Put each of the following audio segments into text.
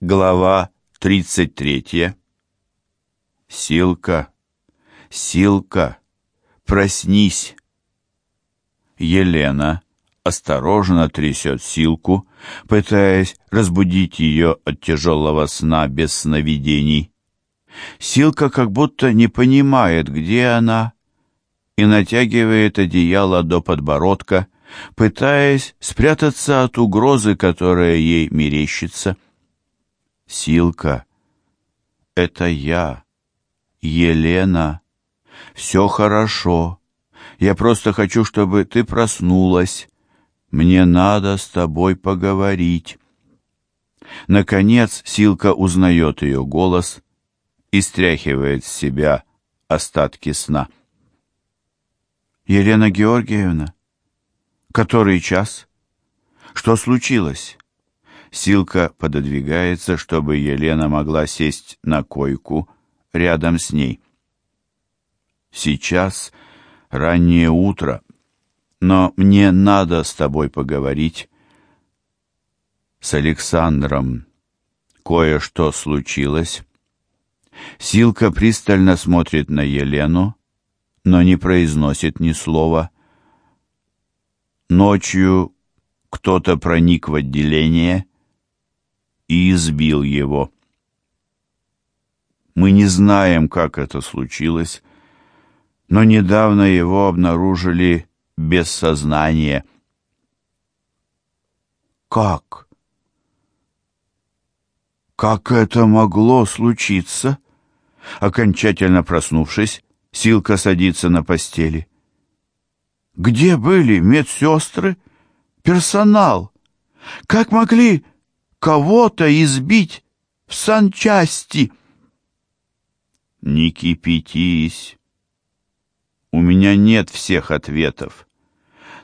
Глава 33. Силка, Силка, проснись. Елена осторожно трясет Силку, пытаясь разбудить ее от тяжелого сна без сновидений. Силка как будто не понимает, где она, и натягивает одеяло до подбородка, пытаясь спрятаться от угрозы, которая ей мерещится. Силка, это я, Елена. Все хорошо. Я просто хочу, чтобы ты проснулась. Мне надо с тобой поговорить. Наконец Силка узнает ее голос и стряхивает с себя остатки сна. «Елена Георгиевна, который час? Что случилось?» Силка пододвигается, чтобы Елена могла сесть на койку рядом с ней. «Сейчас раннее утро, но мне надо с тобой поговорить. С Александром кое-что случилось». Силка пристально смотрит на Елену, но не произносит ни слова. Ночью кто-то проник в отделение и избил его. Мы не знаем, как это случилось, но недавно его обнаружили без сознания. Как? Как это могло случиться? Окончательно проснувшись, Силка садится на постели. Где были медсестры, персонал? Как могли кого-то избить в санчасти. Не кипятись. У меня нет всех ответов.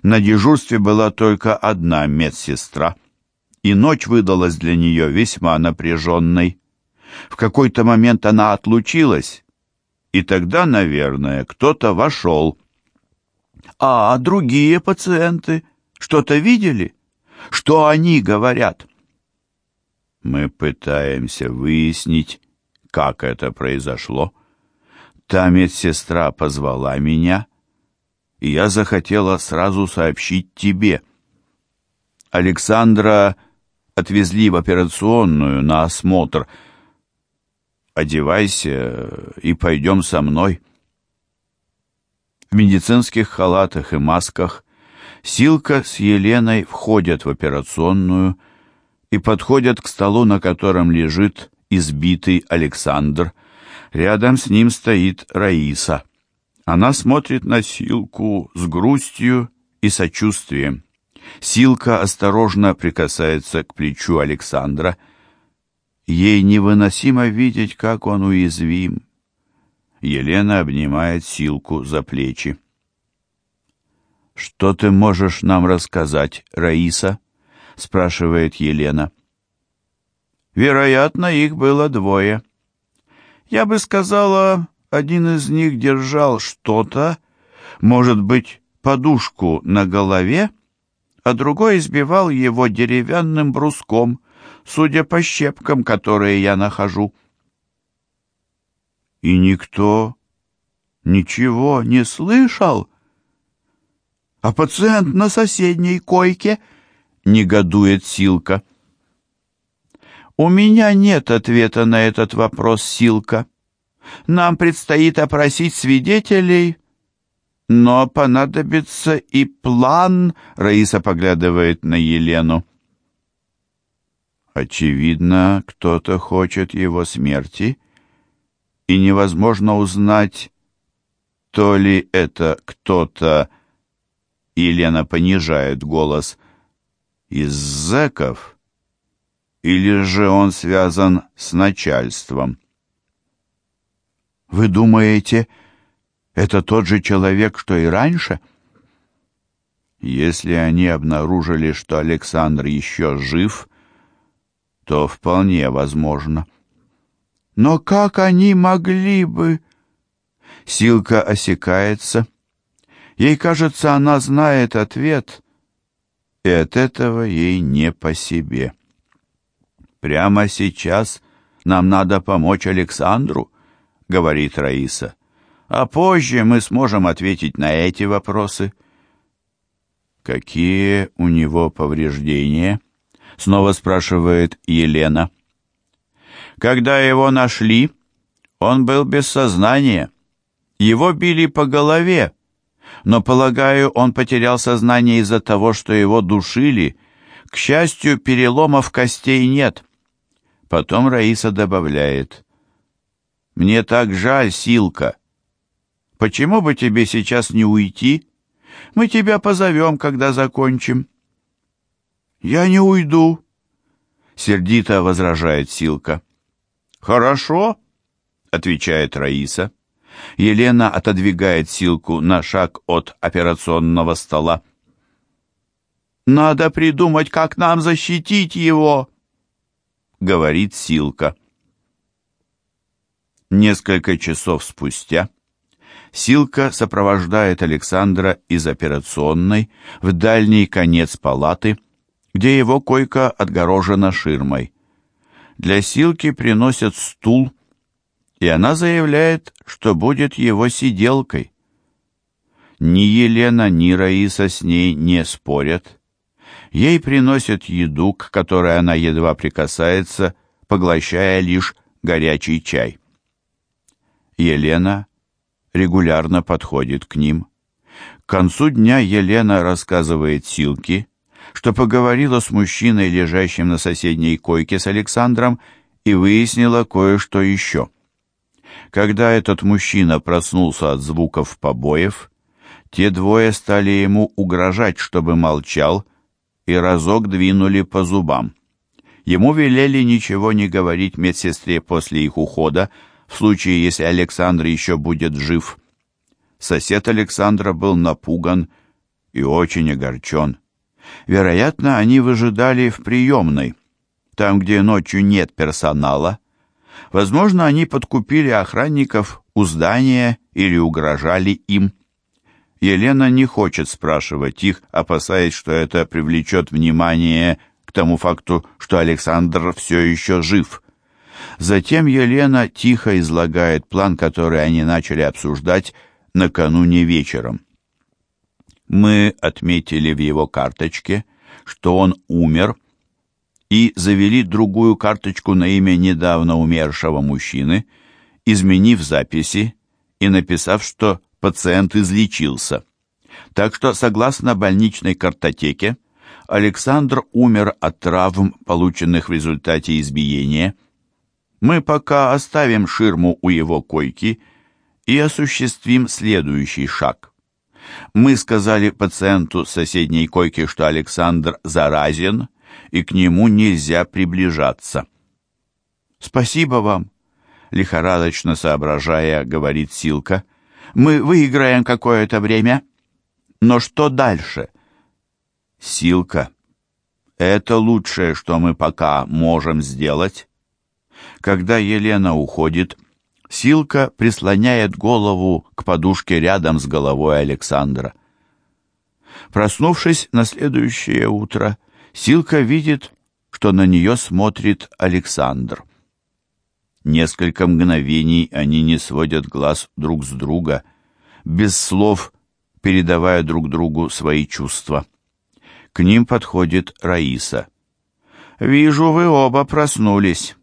На дежурстве была только одна медсестра, и ночь выдалась для нее весьма напряженной. В какой-то момент она отлучилась, и тогда, наверное, кто-то вошел. А другие пациенты что-то видели? Что они говорят? Мы пытаемся выяснить, как это произошло. Та медсестра позвала меня, и я захотела сразу сообщить тебе. Александра отвезли в операционную на осмотр. Одевайся и пойдем со мной. В медицинских халатах и масках Силка с Еленой входят в операционную, и подходят к столу, на котором лежит избитый Александр. Рядом с ним стоит Раиса. Она смотрит на Силку с грустью и сочувствием. Силка осторожно прикасается к плечу Александра. Ей невыносимо видеть, как он уязвим. Елена обнимает Силку за плечи. «Что ты можешь нам рассказать, Раиса?» — спрашивает Елена. Вероятно, их было двое. Я бы сказала, один из них держал что-то, может быть, подушку на голове, а другой избивал его деревянным бруском, судя по щепкам, которые я нахожу. И никто ничего не слышал? А пациент на соседней койке — негодует Силка. «У меня нет ответа на этот вопрос, Силка. Нам предстоит опросить свидетелей, но понадобится и план», — Раиса поглядывает на Елену. «Очевидно, кто-то хочет его смерти, и невозможно узнать, то ли это кто-то...» Елена понижает голос из зэков? Или же он связан с начальством? Вы думаете, это тот же человек, что и раньше? Если они обнаружили, что Александр еще жив, то вполне возможно. Но как они могли бы... Силка осекается. Ей кажется, она знает ответ, и от этого ей не по себе. Прямо сейчас нам надо помочь Александру, говорит Раиса. А позже мы сможем ответить на эти вопросы. Какие у него повреждения? Снова спрашивает Елена. Когда его нашли, он был без сознания. Его били по голове, но, полагаю, он потерял сознание из-за того, что его душили. К счастью, переломов костей нет. Потом Раиса добавляет. «Мне так жаль, Силка. Почему бы тебе сейчас не уйти? Мы тебя позовем, когда закончим». «Я не уйду», — сердито возражает Силка. «Хорошо», — отвечает Раиса. Елена отодвигает Силку на шаг от операционного стола. «Надо придумать, как нам защитить его», — говорит Силка. Несколько часов спустя Силка сопровождает Александра из операционной в дальний конец палаты, где его койка отгорожена ширмой. Для Силки приносят стул, и она заявляет, что будет его сиделкой. Ни Елена, ни Раиса с ней не спорят. Ей приносят еду, к которой она едва прикасается, поглощая лишь горячий чай. Елена регулярно подходит к ним. К концу дня Елена рассказывает Силке, что поговорила с мужчиной, лежащим на соседней койке с Александром, и выяснила кое-что еще. Когда этот мужчина проснулся от звуков побоев, те двое стали ему угрожать, чтобы молчал, и разок двинули по зубам. Ему велели ничего не говорить медсестре после их ухода, в случае, если Александр еще будет жив. Сосед Александра был напуган и очень огорчен. Вероятно, они выжидали в приемной, там, где ночью нет персонала. Возможно, они подкупили охранников у здания или угрожали им. Елена не хочет спрашивать их, опасаясь, что это привлечет внимание к тому факту, что Александр все еще жив. Затем Елена тихо излагает план, который они начали обсуждать накануне вечером. Мы отметили в его карточке, что он умер, и завели другую карточку на имя недавно умершего мужчины, изменив записи и написав, что пациент излечился. Так что, согласно больничной картотеке, Александр умер от травм, полученных в результате избиения. Мы пока оставим ширму у его койки и осуществим следующий шаг. Мы сказали пациенту соседней койки, что Александр заразен, и к нему нельзя приближаться. «Спасибо вам», — лихорадочно соображая, говорит Силка. «Мы выиграем какое-то время. Но что дальше?» «Силка, это лучшее, что мы пока можем сделать». Когда Елена уходит, Силка прислоняет голову к подушке рядом с головой Александра. Проснувшись на следующее утро, Силка видит, что на нее смотрит Александр. Несколько мгновений они не сводят глаз друг с друга, без слов передавая друг другу свои чувства. К ним подходит Раиса. «Вижу, вы оба проснулись.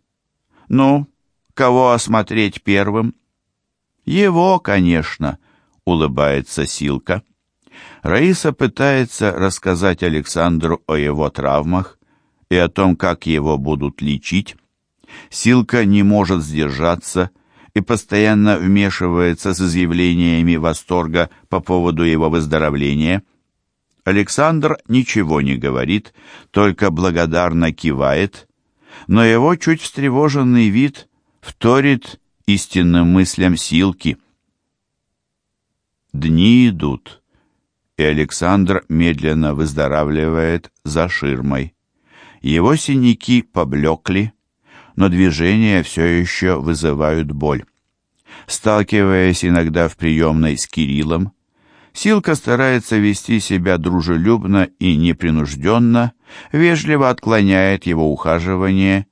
Ну, Кого осмотреть первым? Его, конечно, улыбается Силка. Раиса пытается рассказать Александру о его травмах и о том, как его будут лечить. Силка не может сдержаться и постоянно вмешивается с изъявлениями восторга по поводу его выздоровления. Александр ничего не говорит, только благодарно кивает, но его чуть встревоженный вид вторит истинным мыслям Силки. Дни идут, и Александр медленно выздоравливает за ширмой. Его синяки поблекли, но движения все еще вызывают боль. Сталкиваясь иногда в приемной с Кириллом, Силка старается вести себя дружелюбно и непринужденно, вежливо отклоняет его ухаживание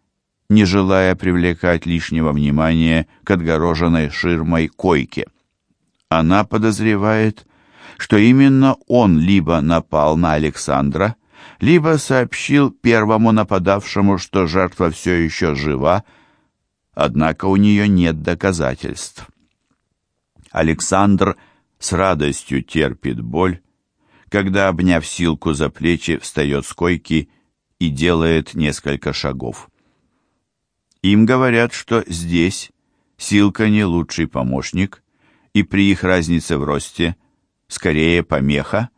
не желая привлекать лишнего внимания к отгороженной ширмой койке. Она подозревает, что именно он либо напал на Александра, либо сообщил первому нападавшему, что жертва все еще жива, однако у нее нет доказательств. Александр с радостью терпит боль, когда, обняв Силку за плечи, встает с койки и делает несколько шагов. Им говорят, что здесь Силка не лучший помощник, и при их разнице в росте скорее помеха,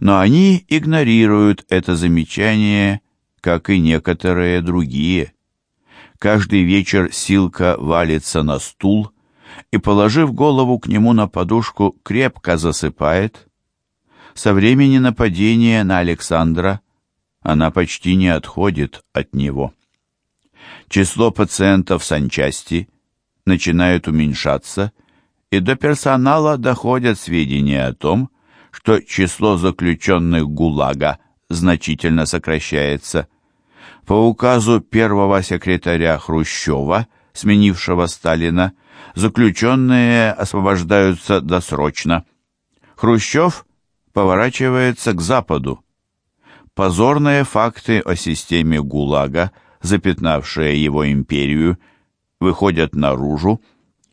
но они игнорируют это замечание, как и некоторые другие. Каждый вечер Силка валится на стул и, положив голову к нему на подушку, крепко засыпает. Со времени нападения на Александра она почти не отходит от него. Число пациентов санчасти начинает уменьшаться, и до персонала доходят сведения о том, что число заключенных ГУЛАГа значительно сокращается. По указу первого секретаря Хрущева, сменившего Сталина, заключенные освобождаются досрочно. Хрущев поворачивается к Западу. Позорные факты о системе ГУЛАГа, запятнавшие его империю, выходят наружу,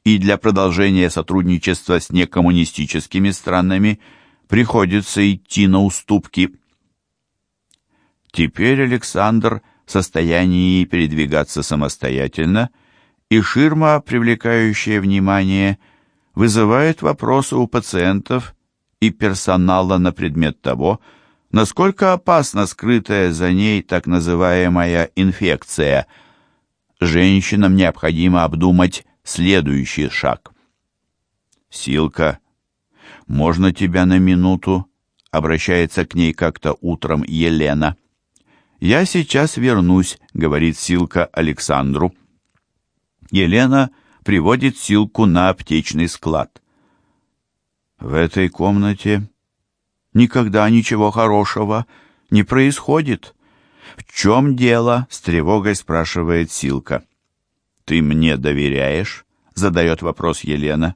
и для продолжения сотрудничества с некоммунистическими странами приходится идти на уступки. Теперь Александр в состоянии передвигаться самостоятельно, и ширма, привлекающая внимание, вызывает вопросы у пациентов и персонала на предмет того, насколько опасна скрытая за ней так называемая инфекция. Женщинам необходимо обдумать следующий шаг. Силка, можно тебя на минуту? Обращается к ней как-то утром Елена. Я сейчас вернусь, говорит Силка Александру. Елена приводит Силку на аптечный склад. В этой комнате никогда ничего хорошего не происходит. В чем дело? С тревогой спрашивает Силка. Ты мне доверяешь? Задает вопрос Елена.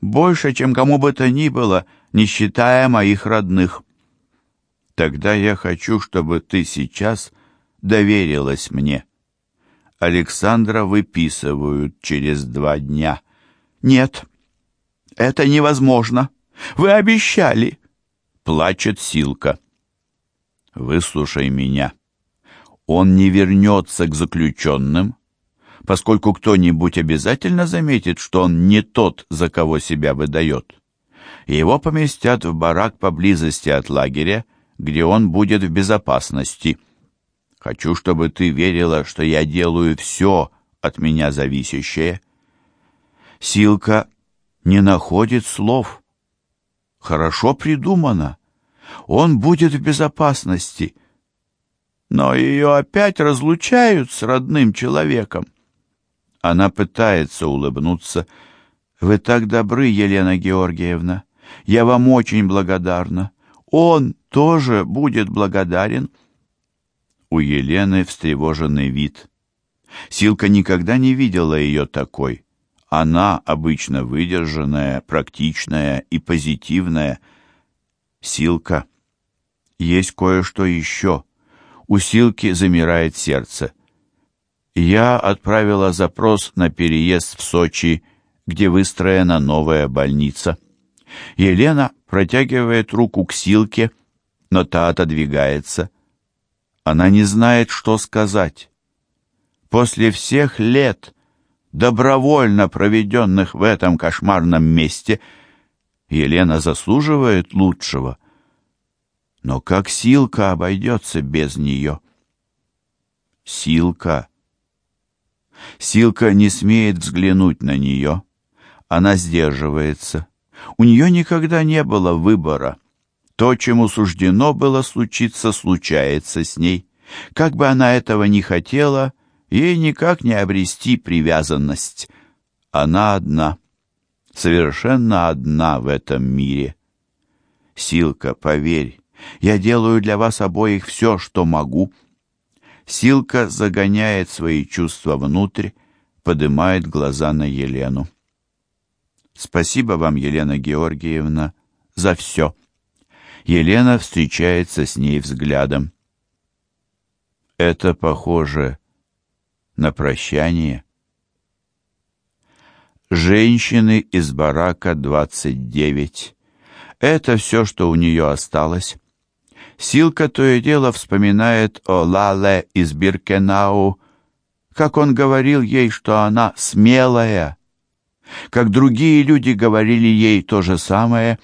Больше, чем кому бы то ни было, не считая моих родных. Тогда я хочу, чтобы ты сейчас доверилась мне. Александра выписывают через два дня. Нет, это невозможно. Вы обещали. Плачет Силка. Выслушай меня. Он не вернется к заключенным, поскольку кто-нибудь обязательно заметит, что он не тот, за кого себя выдает. Его поместят в барак поблизости от лагеря, где он будет в безопасности. Хочу, чтобы ты верила, что я делаю все от меня зависящее. Силка не находит слов. Хорошо придумано. Он будет в безопасности. Но ее опять разлучают с родным человеком. Она пытается улыбнуться. «Вы так добры, Елена Георгиевна. Я вам очень благодарна. Он тоже будет благодарен». У Елены встревоженный вид. Силка никогда не видела ее такой. Она обычно выдержанная, практичная и позитивная. Силка. Есть кое-что еще. У Силки замирает сердце я отправила запрос на переезд в Сочи, где выстроена новая больница. Елена протягивает руку к Силке, но та отодвигается. Она не знает, что сказать. После всех лет, добровольно проведенных в этом кошмарном месте, Елена заслуживает лучшего. Но как Силка обойдется без нее? Силка Силка не смеет взглянуть на нее. Она сдерживается. У нее никогда не было выбора. То, чему суждено было случиться, случается с ней. Как бы она этого не хотела, ей никак не обрести привязанность. Она одна, совершенно одна в этом мире. Силка, поверь, я делаю для вас обоих все, что могу. Силка загоняет свои чувства внутрь, поднимает глаза на Елену. Спасибо вам, Елена Георгиевна, за все. Елена встречается с ней взглядом. Это похоже на прощание. Женщины из барака 29. Это все, что у нее осталось. Силка то и дело вспоминает о Лале из Биркенау, как он говорил ей, что она смелая, как другие люди говорили ей то же самое,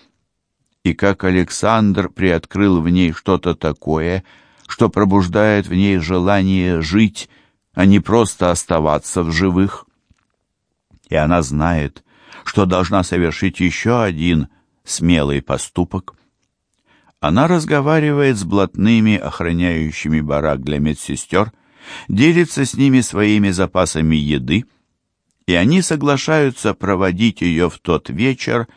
и как Александр приоткрыл в ней что-то такое, что пробуждает в ней желание жить, а не просто оставаться в живых. И она знает, что должна совершить еще один смелый поступок. Она разговаривает с блатными, охраняющими барак для медсестер, делится с ними своими запасами еды, и они соглашаются проводить ее в тот вечер,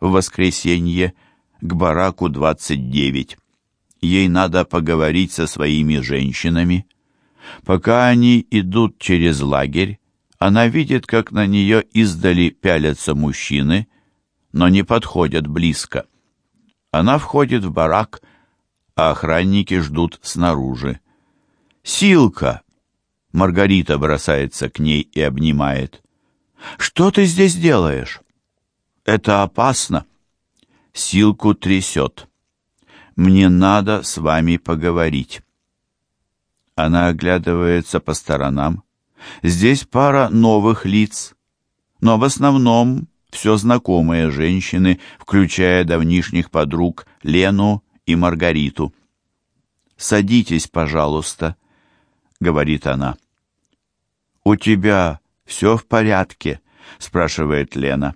в воскресенье, к бараку 29. Ей надо поговорить со своими женщинами. Пока они идут через лагерь, она видит, как на нее издали пялятся мужчины, но не подходят близко. Она входит в барак, а охранники ждут снаружи. «Силка!» Маргарита бросается к ней и обнимает. «Что ты здесь делаешь?» «Это опасно!» Силку трясет. «Мне надо с вами поговорить». Она оглядывается по сторонам. Здесь пара новых лиц, но в основном все знакомые женщины, включая давнишних подруг Лену и Маргариту. «Садитесь, пожалуйста», — говорит она. «У тебя все в порядке?» — спрашивает Лена.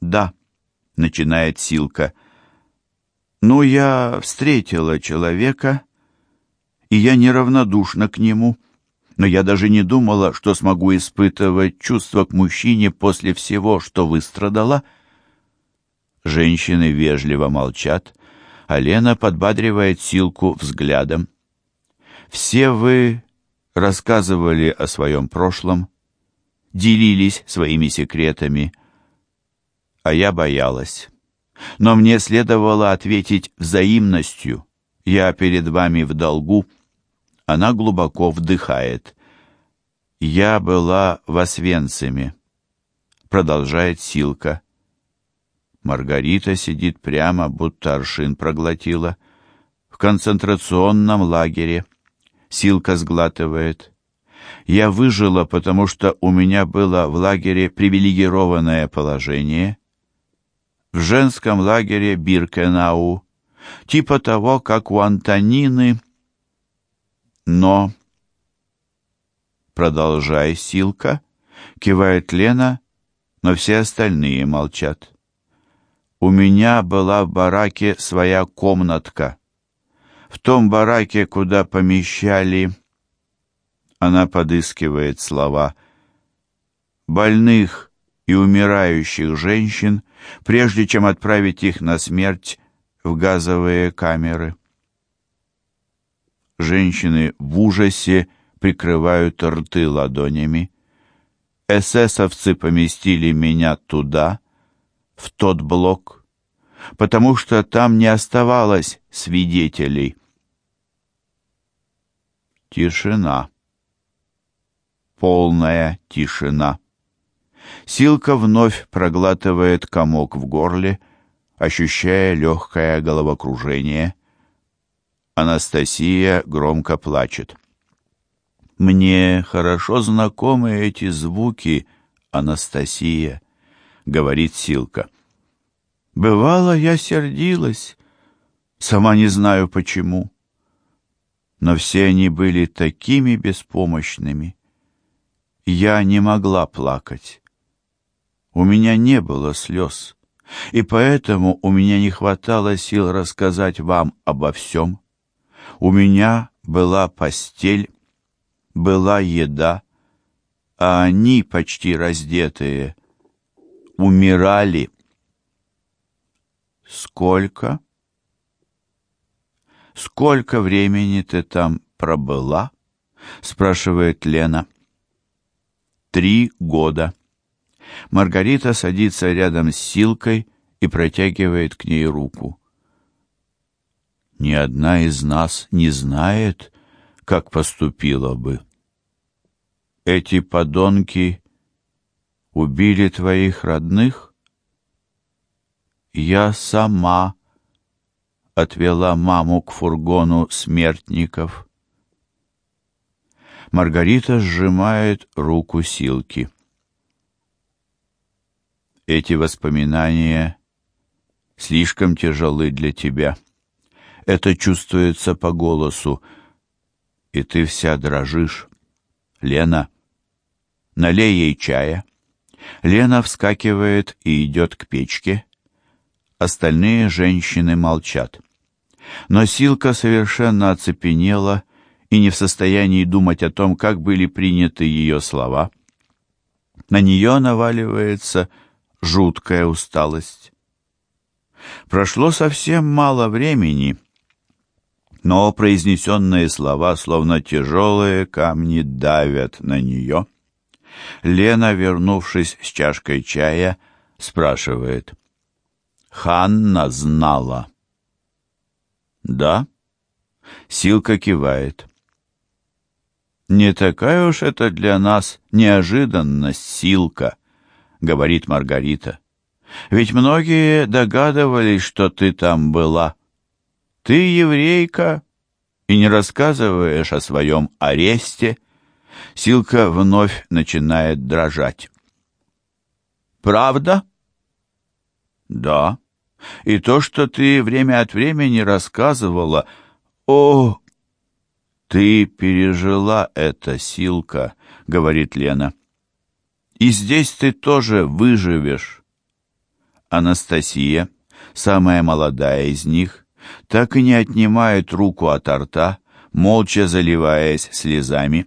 «Да», — начинает Силка. «Ну, я встретила человека, и я неравнодушна к нему» но я даже не думала, что смогу испытывать чувства к мужчине после всего, что выстрадала. Женщины вежливо молчат, а Лена подбадривает Силку взглядом. «Все вы рассказывали о своем прошлом, делились своими секретами, а я боялась. Но мне следовало ответить взаимностью. Я перед вами в долгу». Она глубоко вдыхает. «Я была в Освенциме», — продолжает Силка. Маргарита сидит прямо, будто аршин проглотила. В концентрационном лагере. Силка сглатывает. «Я выжила, потому что у меня было в лагере привилегированное положение. В женском лагере Биркенау, типа того, как у Антонины но... «Продолжай, Силка», — кивает Лена, но все остальные молчат. «У меня была в бараке своя комнатка. В том бараке, куда помещали...» Она подыскивает слова. «Больных и умирающих женщин, прежде чем отправить их на смерть в газовые камеры». Женщины в ужасе прикрывают рты ладонями. Эсэсовцы поместили меня туда, в тот блок, потому что там не оставалось свидетелей. Тишина. Полная тишина. Силка вновь проглатывает комок в горле, ощущая легкое головокружение — Анастасия громко плачет. «Мне хорошо знакомы эти звуки, Анастасия», — говорит Силка. «Бывало, я сердилась, сама не знаю почему. Но все они были такими беспомощными. Я не могла плакать. У меня не было слез, и поэтому у меня не хватало сил рассказать вам обо всем». У меня была постель, была еда, а они, почти раздетые, умирали. Сколько? Сколько времени ты там пробыла?» — спрашивает Лена. «Три года». Маргарита садится рядом с Силкой и протягивает к ней руку. «Ни одна из нас не знает, как поступила бы. Эти подонки убили твоих родных? Я сама отвела маму к фургону смертников. Маргарита сжимает руку Силки. Эти воспоминания слишком тяжелы для тебя. Это чувствуется по голосу, и ты вся дрожишь. Лена, налей ей чая. Лена вскакивает и идет к печке. Остальные женщины молчат. Но Силка совершенно оцепенела и не в состоянии думать о том, как были приняты ее слова. На нее наваливается жуткая усталость. Прошло совсем мало времени, но произнесенные слова, словно тяжелые камни, давят на нее. Лена, вернувшись с чашкой чая, спрашивает. «Ханна знала?» «Да?» Силка кивает. «Не такая уж это для нас неожиданность, Силка», — говорит Маргарита. «Ведь многие догадывались, что ты там была. Ты еврейка и не рассказываешь о своем аресте». Силка вновь начинает дрожать. «Правда?» «Да. И то, что ты время от времени рассказывала, о, «Ты пережила это, Силка», — говорит Лена. «И здесь ты тоже выживешь». Анастасия, самая молодая из них, так и не отнимает руку от рта, молча заливаясь слезами.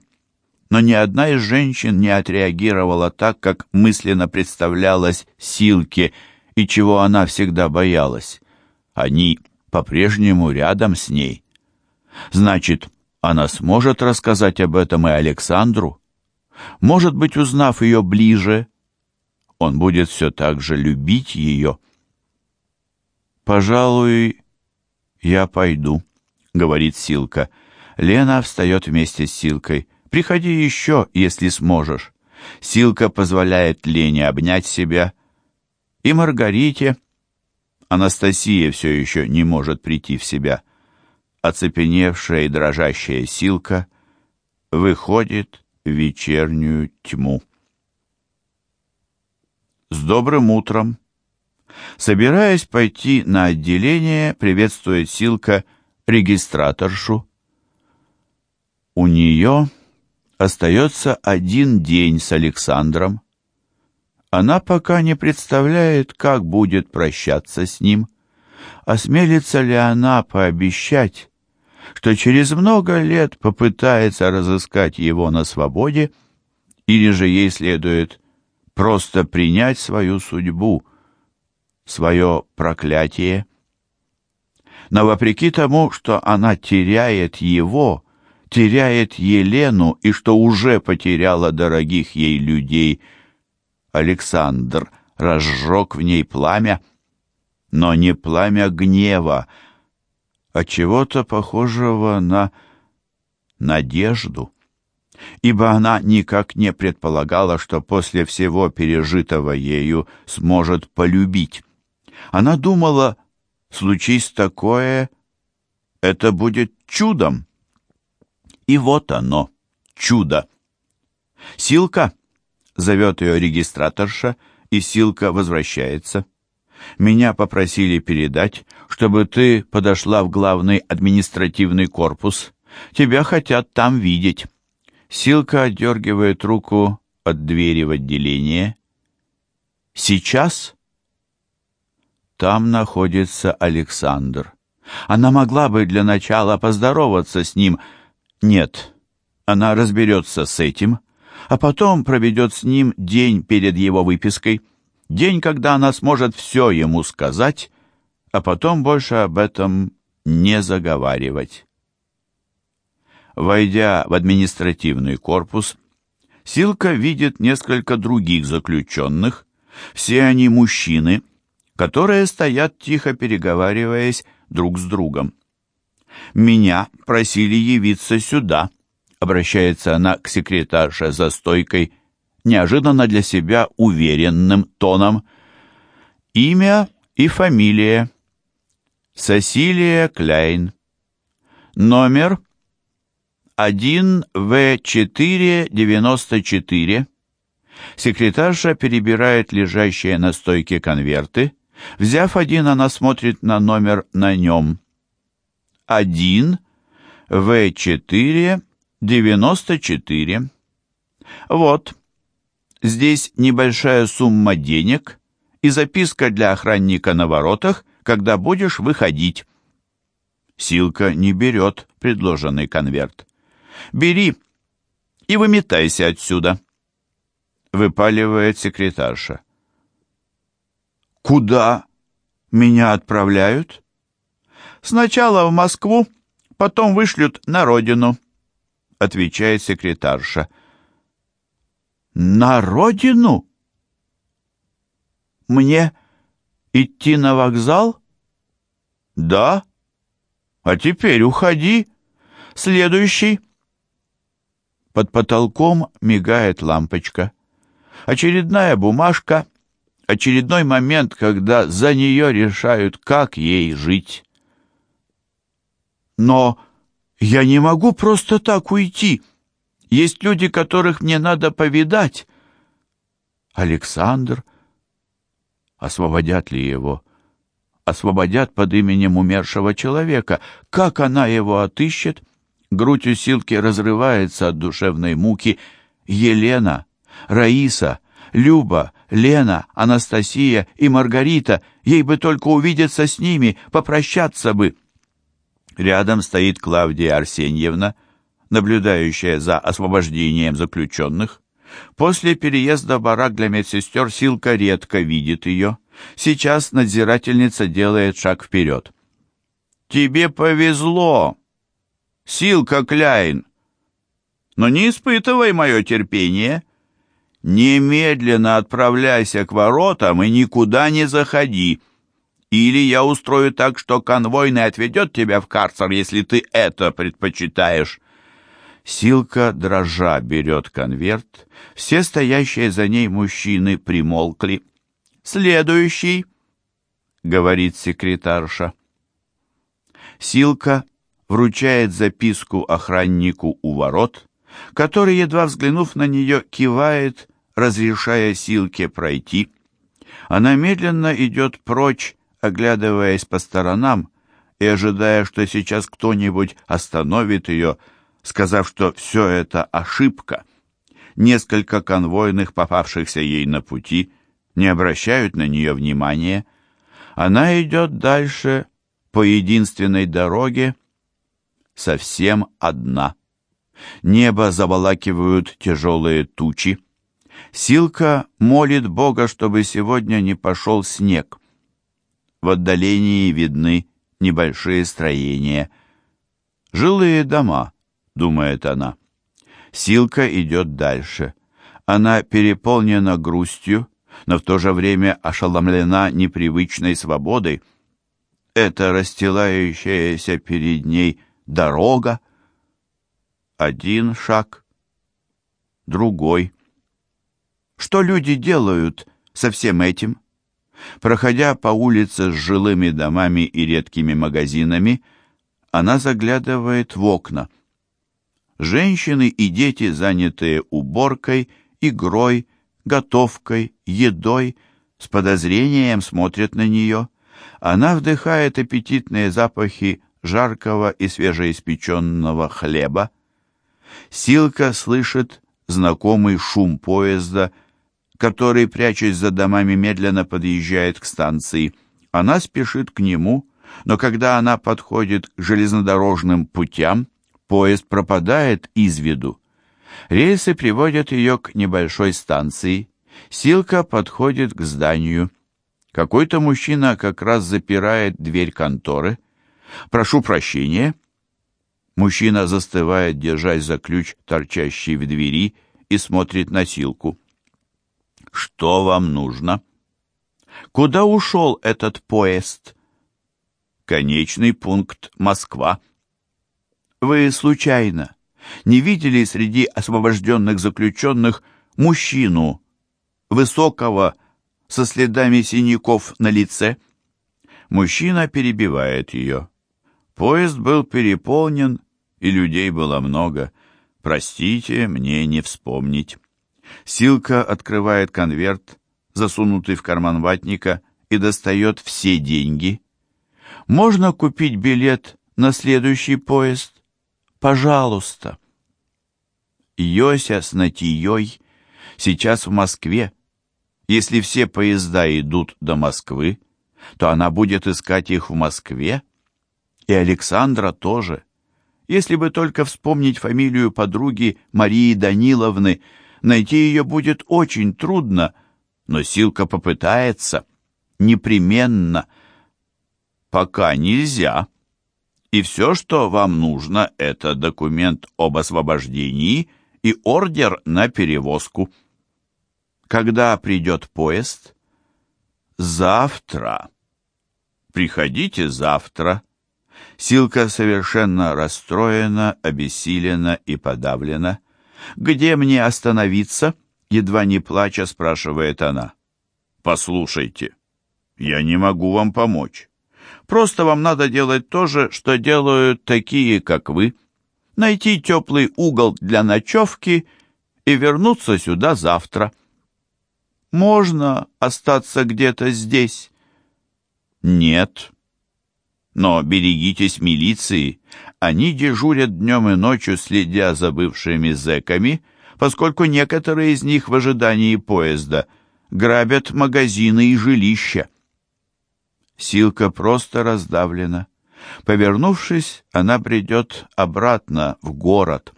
Но ни одна из женщин не отреагировала так, как мысленно представлялась Силке и чего она всегда боялась. Они по-прежнему рядом с ней. Значит, она сможет рассказать об этом и Александру? Может быть, узнав ее ближе, он будет все так же любить ее? «Пожалуй, я пойду», — говорит Силка. Лена встает вместе с Силкой. «Приходи еще, если сможешь». Силка позволяет Лене обнять себя. И Маргарите. Анастасия все еще не может прийти в себя оцепеневшая и дрожащая Силка выходит в вечернюю тьму. С добрым утром! Собираясь пойти на отделение, приветствует Силка регистраторшу. У нее остается один день с Александром. Она пока не представляет, как будет прощаться с ним. Осмелится ли она пообещать, что через много лет попытается разыскать его на свободе, или же ей следует просто принять свою судьбу, свое проклятие. Но вопреки тому, что она теряет его, теряет Елену и что уже потеряла дорогих ей людей, Александр разжег в ней пламя, но не пламя гнева, а чего-то похожего на надежду, ибо она никак не предполагала, что после всего пережитого ею сможет полюбить. Она думала, случись такое, это будет чудом. И вот оно, чудо. «Силка!» — зовет ее регистраторша, и Силка возвращается. Меня попросили передать, чтобы ты подошла в главный административный корпус. Тебя хотят там видеть». Силка отдергивает руку от двери в отделение. «Сейчас?» Там находится Александр. Она могла бы для начала поздороваться с ним. Нет, она разберется с этим, а потом проведет с ним день перед его выпиской. День, когда она сможет все ему сказать, а потом больше об этом не заговаривать. Войдя в административный корпус, Силка видит несколько других заключенных, все они мужчины, которые стоят тихо переговариваясь друг с другом. «Меня просили явиться сюда», — обращается она к секретарше за стойкой, неожиданно для себя уверенным тоном. «Имя и фамилия. Сосилия Кляйн. Номер 1В494». Секретарша перебирает лежащие на стойке конверты, Взяв один, она смотрит на номер на нем. 1 В4 94. Вот. Здесь небольшая сумма денег и записка для охранника на воротах, когда будешь выходить. Силка не берет предложенный конверт. Бери и выметайся отсюда. Выпаливает секретарша. Куда меня отправляют? Сначала в Москву, потом вышлют на родину, отвечает секретарша. На родину? Мне идти на вокзал? Да. А теперь уходи. Следующий. Под потолком мигает лампочка. Очередная бумажка — очередной момент, когда за нее решают, как ей жить. Но я не могу просто так уйти. Есть люди, которых мне надо повидать. Александр. Освободят ли его? Освободят под именем умершего человека. Как она его отыщет? Грудь у Силки разрывается от душевной муки. Елена, Раиса — Люба, Лена, Анастасия и Маргарита, ей бы только увидеться с ними, попрощаться бы. Рядом стоит Клавдия Арсеньевна, наблюдающая за освобождением заключенных. После переезда в барак для медсестер Силка редко видит ее. Сейчас надзирательница делает шаг вперед. «Тебе повезло, Силка Кляйн, но не испытывай мое терпение». «Немедленно отправляйся к воротам и никуда не заходи. Или я устрою так, что конвойный отведет тебя в карцер, если ты это предпочитаешь». Силка дрожа берет конверт. Все стоящие за ней мужчины примолкли. «Следующий», — говорит секретарша. Силка вручает записку охраннику у ворот, который, едва взглянув на нее, кивает разрешая Силке пройти. Она медленно идет прочь, оглядываясь по сторонам и ожидая, что сейчас кто-нибудь остановит ее, сказав, что все это ошибка. Несколько конвойных, попавшихся ей на пути, не обращают на нее внимания. Она идет дальше по единственной дороге, совсем одна. Небо заволакивают тяжелые тучи. Силка молит Бога, чтобы сегодня не пошел снег. В отдалении видны небольшие строения. «Жилые дома», — думает она. Силка идет дальше. Она переполнена грустью, но в то же время ошеломлена непривычной свободой. Это расстилающаяся перед ней дорога. Один шаг, другой — что люди делают со всем этим? Проходя по улице с жилыми домами и редкими магазинами, она заглядывает в окна. Женщины и дети, занятые уборкой, игрой, готовкой, едой, с подозрением смотрят на нее. Она вдыхает аппетитные запахи жаркого и свежеиспеченного хлеба. Силка слышит знакомый шум поезда который, прячась за домами, медленно подъезжает к станции. Она спешит к нему, но когда она подходит к железнодорожным путям, поезд пропадает из виду. Рельсы приводят ее к небольшой станции. Силка подходит к зданию. Какой-то мужчина как раз запирает дверь конторы. «Прошу прощения». Мужчина застывает, держась за ключ, торчащий в двери, и смотрит на Силку. «Что вам нужно?» «Куда ушел этот поезд?» «Конечный пункт Москва». «Вы случайно не видели среди освобожденных заключенных мужчину, высокого, со следами синяков на лице?» Мужчина перебивает ее. Поезд был переполнен, и людей было много. Простите, мне не вспомнить. Силка открывает конверт, засунутый в карман ватника, и достает все деньги. Можно купить билет на следующий поезд? Пожалуйста. Йося с Натией сейчас в Москве. Если все поезда идут до Москвы, то она будет искать их в Москве, и Александра тоже. Если бы только вспомнить фамилию подруги Марии Даниловны, найти ее будет очень трудно, но Силка попытается. Непременно. Пока нельзя. И все, что вам нужно, это документ об освобождении и ордер на перевозку. Когда придет поезд? Завтра. Приходите завтра. Силка совершенно расстроена, обессилена и подавлена. «Где мне остановиться?» Едва не плача, спрашивает она. «Послушайте, я не могу вам помочь. Просто вам надо делать то же, что делают такие, как вы. Найти теплый угол для ночевки и вернуться сюда завтра». «Можно остаться где-то здесь?» «Нет», но берегитесь милиции. Они дежурят днем и ночью, следя за бывшими зэками, поскольку некоторые из них в ожидании поезда грабят магазины и жилища. Силка просто раздавлена. Повернувшись, она придет обратно в город.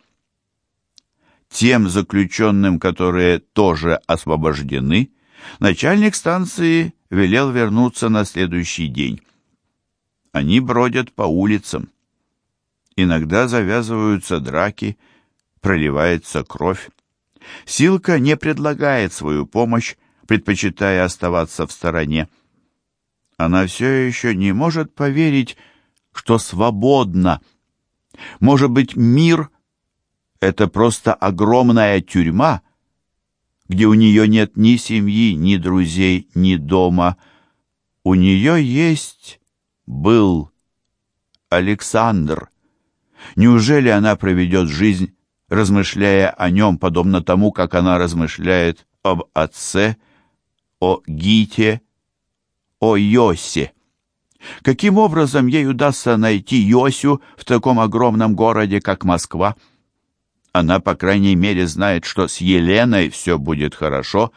Тем заключенным, которые тоже освобождены, начальник станции велел вернуться на следующий день. Они бродят по улицам. Иногда завязываются драки, проливается кровь. Силка не предлагает свою помощь, предпочитая оставаться в стороне. Она все еще не может поверить, что свободна. Может быть, мир — это просто огромная тюрьма, где у нее нет ни семьи, ни друзей, ни дома. У нее есть был Александр. Неужели она проведет жизнь, размышляя о нем, подобно тому, как она размышляет об отце, о Гите, о Йосе? Каким образом ей удастся найти Йосю в таком огромном городе, как Москва? Она, по крайней мере, знает, что с Еленой все будет хорошо,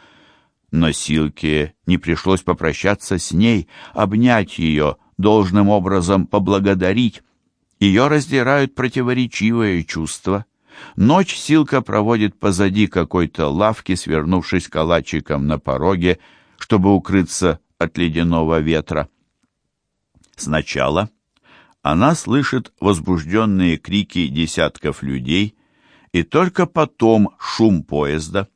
но Силке не пришлось попрощаться с ней, обнять ее, должным образом поблагодарить. Ее раздирают противоречивые чувства. Ночь Силка проводит позади какой-то лавки, свернувшись калачиком на пороге, чтобы укрыться от ледяного ветра. Сначала она слышит возбужденные крики десятков людей и только потом шум поезда.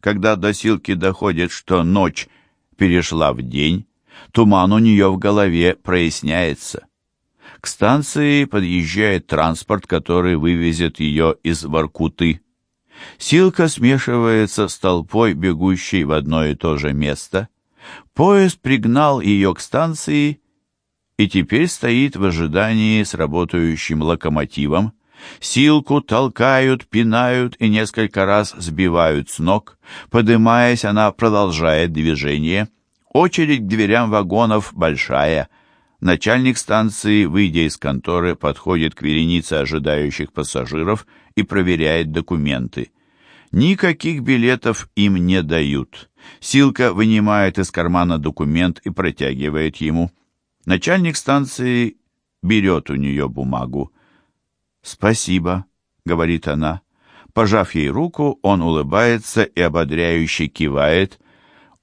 Когда до Силки доходит, что ночь перешла в день, Туман у нее в голове проясняется. К станции подъезжает транспорт, который вывезет ее из Воркуты. Силка смешивается с толпой, бегущей в одно и то же место. Поезд пригнал ее к станции и теперь стоит в ожидании с работающим локомотивом. Силку толкают, пинают и несколько раз сбивают с ног. Подымаясь, она продолжает движение. Очередь к дверям вагонов большая. Начальник станции, выйдя из конторы, подходит к веренице ожидающих пассажиров и проверяет документы. Никаких билетов им не дают. Силка вынимает из кармана документ и протягивает ему. Начальник станции берет у нее бумагу. «Спасибо», — говорит она. Пожав ей руку, он улыбается и ободряюще кивает —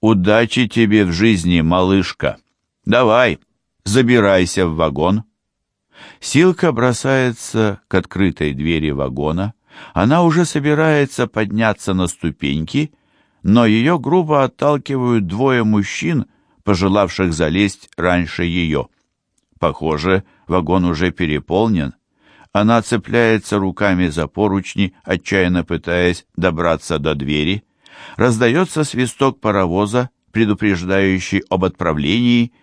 «Удачи тебе в жизни, малышка! Давай, забирайся в вагон!» Силка бросается к открытой двери вагона. Она уже собирается подняться на ступеньки, но ее грубо отталкивают двое мужчин, пожелавших залезть раньше ее. Похоже, вагон уже переполнен. Она цепляется руками за поручни, отчаянно пытаясь добраться до двери. Раздается свисток паровоза, предупреждающий об отправлении.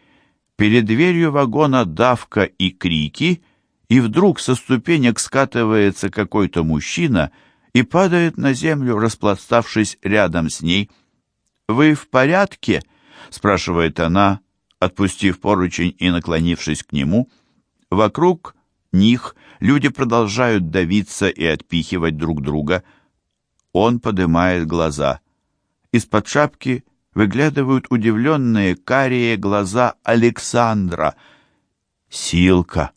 Перед дверью вагона давка и крики, и вдруг со ступенек скатывается какой-то мужчина и падает на землю, распластавшись рядом с ней. «Вы в порядке?» — спрашивает она, отпустив поручень и наклонившись к нему. Вокруг них люди продолжают давиться и отпихивать друг друга. Он поднимает глаза. Из-под шапки выглядывают удивленные карие глаза Александра. Силка.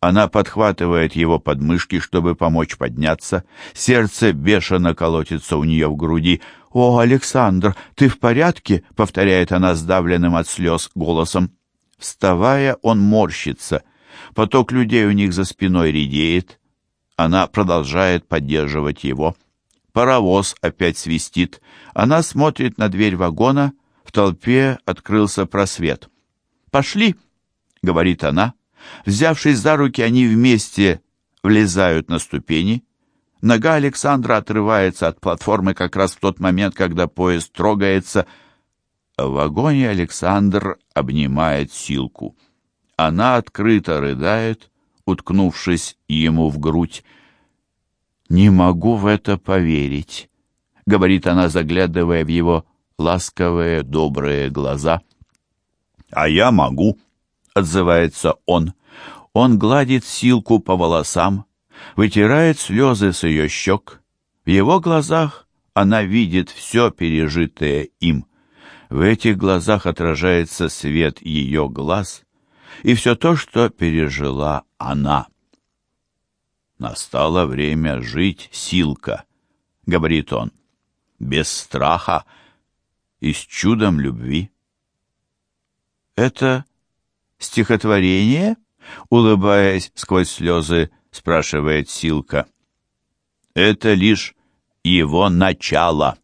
Она подхватывает его подмышки, чтобы помочь подняться. Сердце бешено колотится у нее в груди. «О, Александр, ты в порядке?» — повторяет она сдавленным от слез голосом. Вставая, он морщится. Поток людей у них за спиной редеет. Она продолжает поддерживать его. Паровоз опять свистит. Она смотрит на дверь вагона. В толпе открылся просвет. «Пошли!» — говорит она. Взявшись за руки, они вместе влезают на ступени. Нога Александра отрывается от платформы как раз в тот момент, когда поезд трогается. В вагоне Александр обнимает Силку. Она открыто рыдает, уткнувшись ему в грудь. «Не могу в это поверить», — говорит она, заглядывая в его ласковые, добрые глаза. «А я могу», — отзывается он. Он гладит Силку по волосам, вытирает слезы с ее щек. В его глазах она видит все пережитое им. В этих глазах отражается свет ее глаз и все то, что пережила она. «Настало время жить, Силка», — говорит он, — «без страха и с чудом любви». «Это стихотворение?» — улыбаясь сквозь слезы, спрашивает Силка. «Это лишь его начало»,